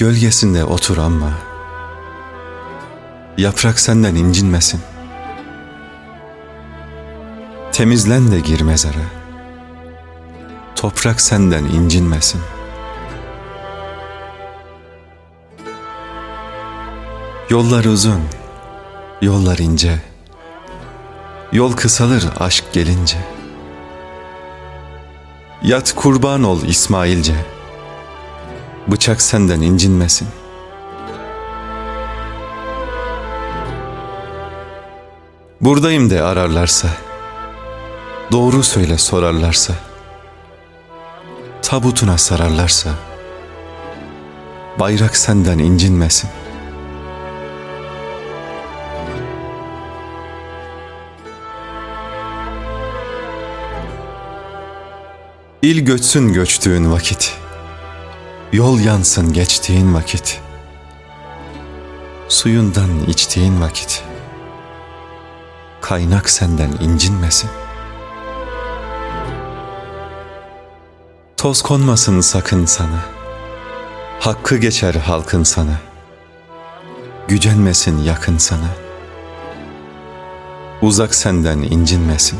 Gölgesinde otur ama Yaprak senden incinmesin. Temizlen de gir mezara. Toprak senden incinmesin. Yollar uzun, yollar ince. Yol kısalır aşk gelince. Yat kurban ol İsmailce Bıçak senden incinmesin. Buradayım de ararlarsa Doğru söyle sorarlarsa Tabutuna sararlarsa Bayrak senden incinmesin. İl göçsün göçtüğün vakit Yol yansın geçtiğin vakit. Suyundan içtiğin vakit. Kaynak senden incinmesin. Toz konmasın sakın sana. Hakkı geçer halkın sana. Gücenmesin yakın sana. Uzak senden incinmesin